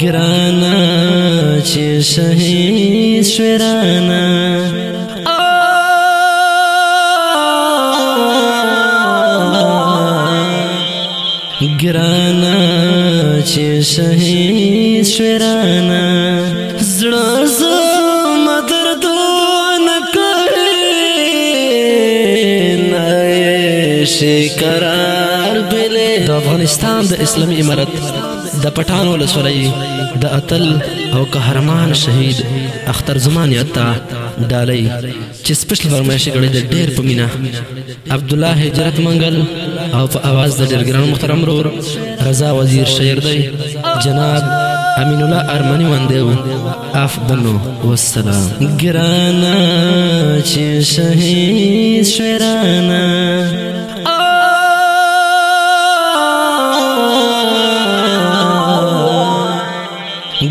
گرانا چې شهید شورانا گرانا چې شهید شورانا زړه زما دردونه کړي نه شي قرار بلې د افغانستان د اسلامي امارت د پټان ولسوالۍ د اتل او قهرمان شهید اختر زمان عطا ډالۍ چې سپیشل فرمایشي کړي د ډېر په مینا عبد الله هجرت منګل او په आवाज د ډېر ګران محترم رور رضا وزیر شعر دی جناب امین الله ارمنی وندیو افضلو والسلام ګرانا چې شهید شعرانا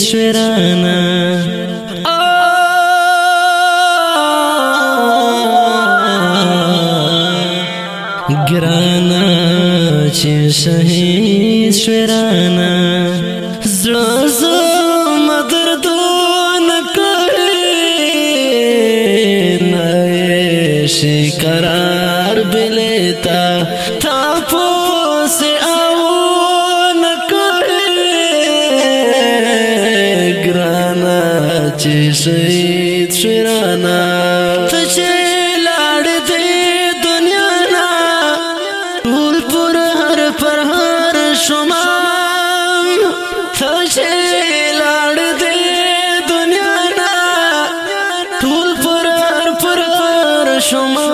شرانا گرانا چې شهید شرانا زړه زما دردونه کړې نه شي قرار بلتا تا په سي شهید شرانا تشه لار دی دنیا نا ټول پر هر پر هر شما تشه لار دی دنیا نا ټول پر هر پر هر شما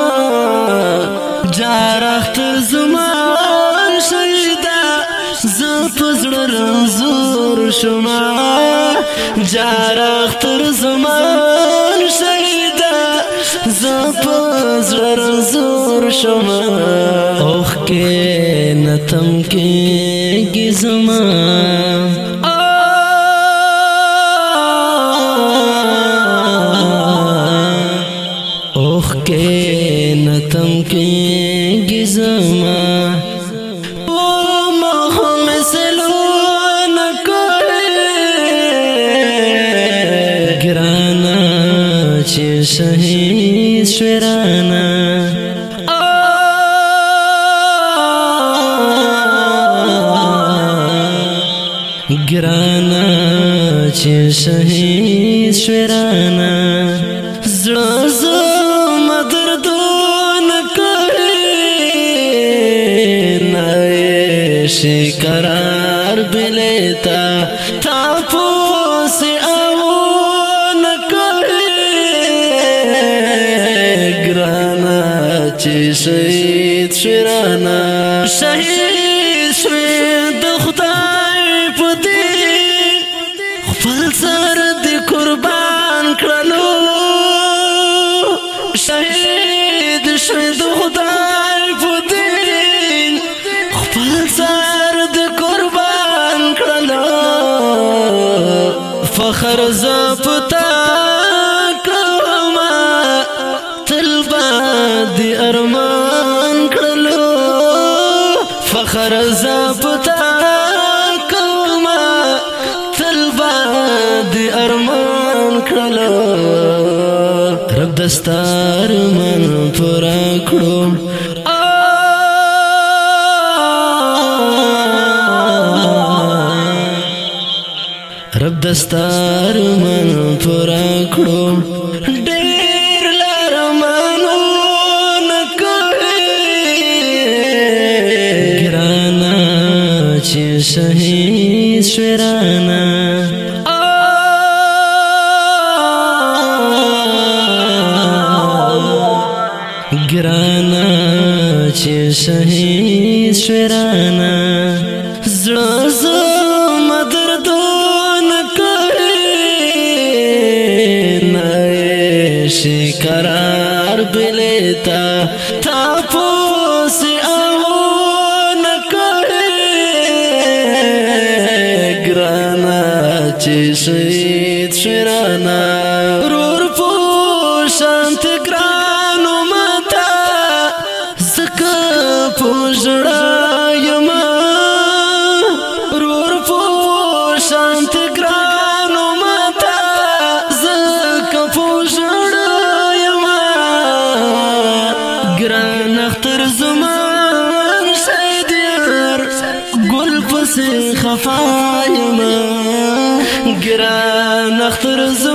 جارخت زمان شهیدا ز پزړه رنزور شما جارغ تر زمان شهیدا زپزړ زور شوم اوخ کې نتم کې گزمان शहीश्वराना गिराना छे शहीश्वराना जड़ो मदर दोन करे नए बिलेता چې شهید شرانا شهید شوید خدای پتی خپل سر دې قربان کړلو شهید شوید خدای ارمان کړلو فخر زپتا کوما تل باد ارمان کړلو رب دستار من پر کړو آه. رب دستار من پر کړو شهید شرانا گرانا چې شهید شرانا زړه چې شهید شرانا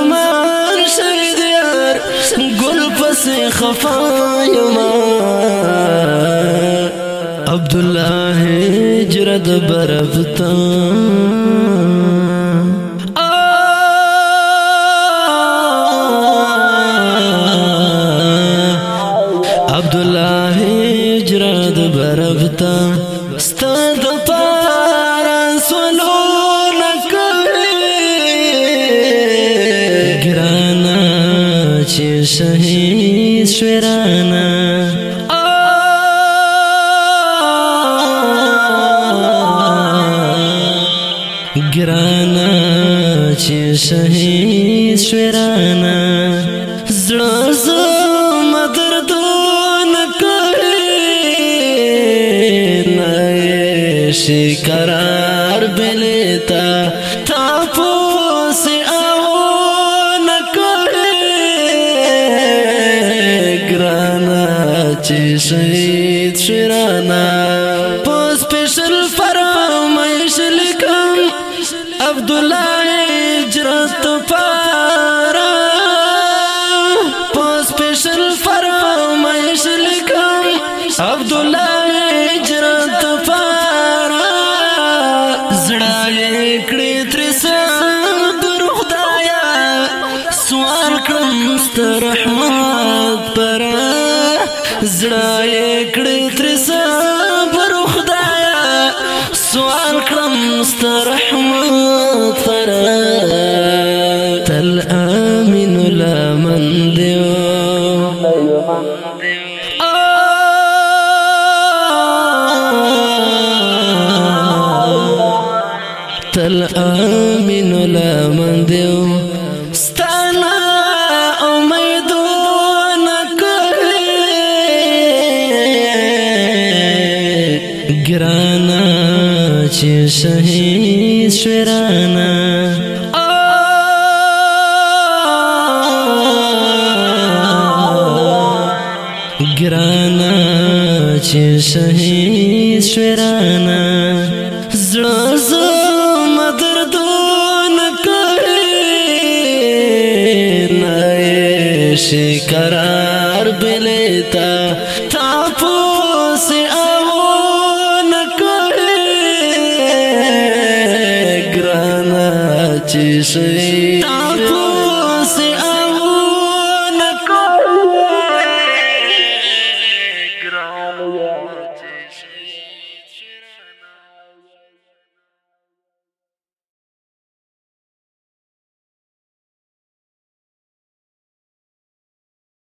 عبد الله دیار گل پس خفایما هجرت برفتا شورانا گرانا چې شهید شورانا رنا په سپیشل فرمایش لیکم عبد الله اجرت پارا په سپیشل فرمایش لیکم عبد الله اجرت پارا زړه کړې تر صبر خدایا سوال کړم ست رحمت پر زړه کړې کړم مستر رحمت فرات الآمن لا من دیو تل امن Shishahishwarana Grana Shishahishwarana Shikarar bileta